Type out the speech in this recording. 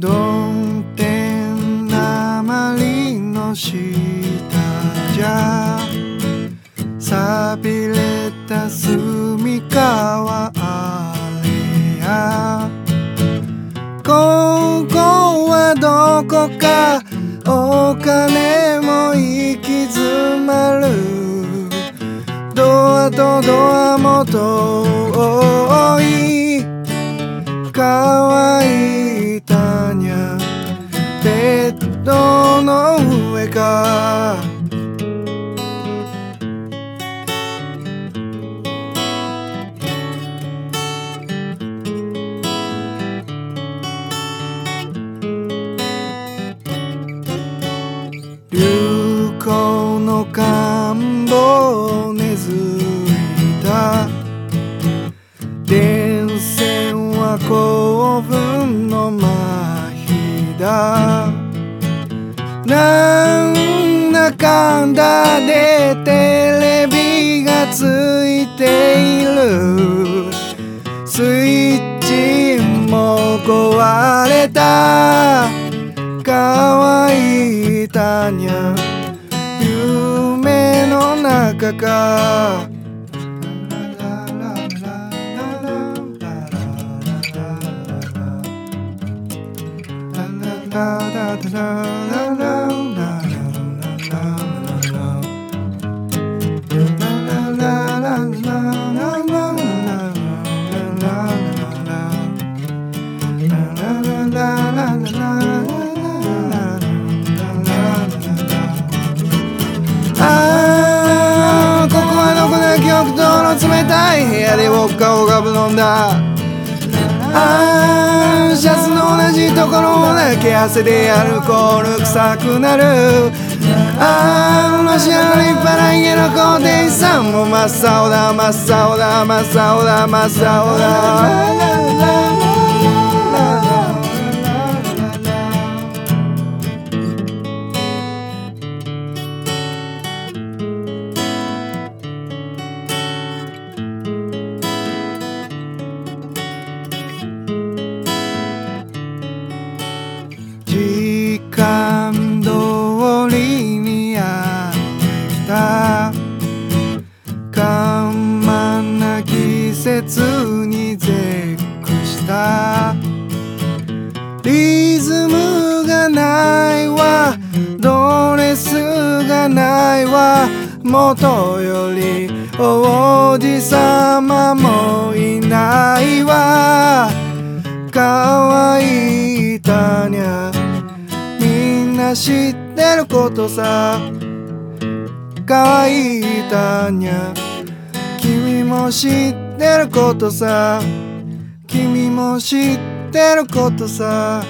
曇天なまりの下じゃ。錆びれた住かはあれや。ここはどこか。お金も行き詰まる。ドアとドアも遠い。乾の看板を根付いた。電線は興奮の麻痺だ。なんだかんだでテレビがついている。スイッチも壊れた。乾いたにゃの中かあない部屋でウォッカをガブ飲んだ。あーシャツの同じところだけ汗でアルコール臭くなる。あーロシアの立派な家の皇帝さんも真っ青だ真っ青だ真っ青だ真っ青だ。ないわ。元より王子様もいないわ。乾いたにゃみんな知ってることさ。乾いたにゃ君も知ってることさ。君も知ってることさ。